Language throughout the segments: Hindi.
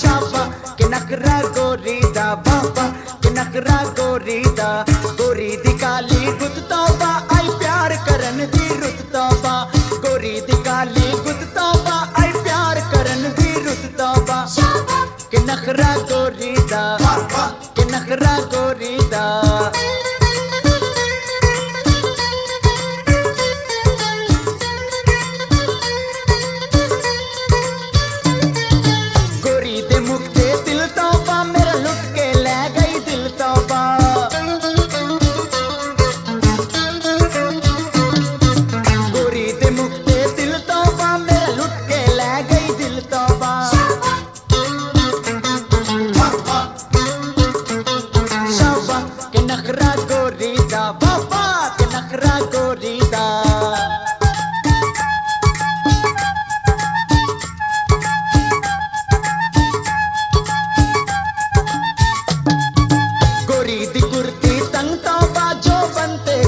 शाबा के नकरा गोरी दा बाबा के नकरा गोरी दा गोरी दी काली गुत तौबा आई प्यार करन दी रुत तौबा गोरी दी काली गुत तौबा आई प्यार करन दी रुत तौबा के नखरा गोरी दा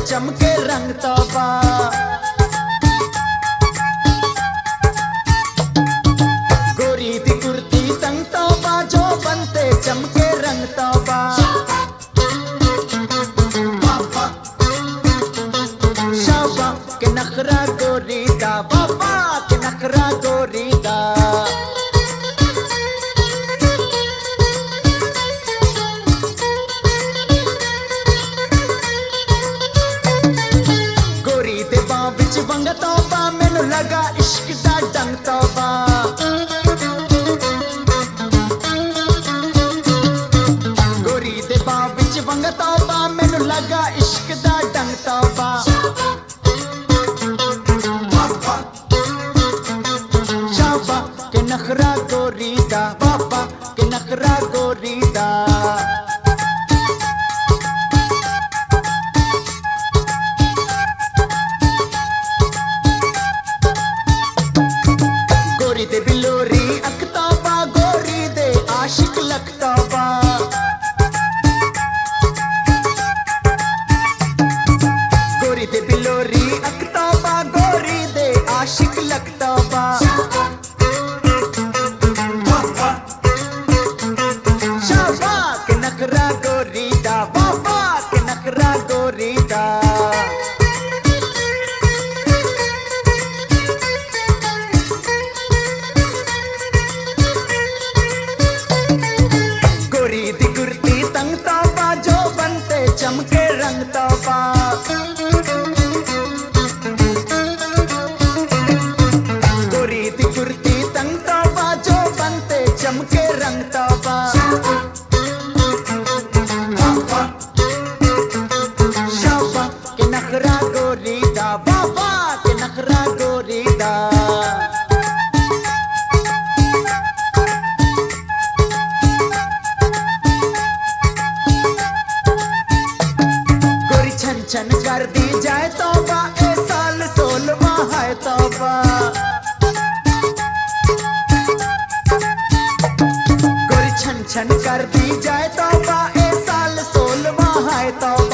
चमके रंग तौबा गोरी दी कुर्ती तंग तौबा जो बनते चमके रंग तौबा नखरा गोरी दा, बाबा की नखरा गोरी दा। गोरी दे बा बिच बंग तौबा, मेनु लगा इश्क दा डंग तौबा। गोरी दे बा बिच बंग तौबा gorrita, baba, que najra gorrita. Gorite bilori. छन कर दी जाए तो साल सोलवा है तो गोरी छन छन कर दी जाए तो साल सोलवा है तौबा।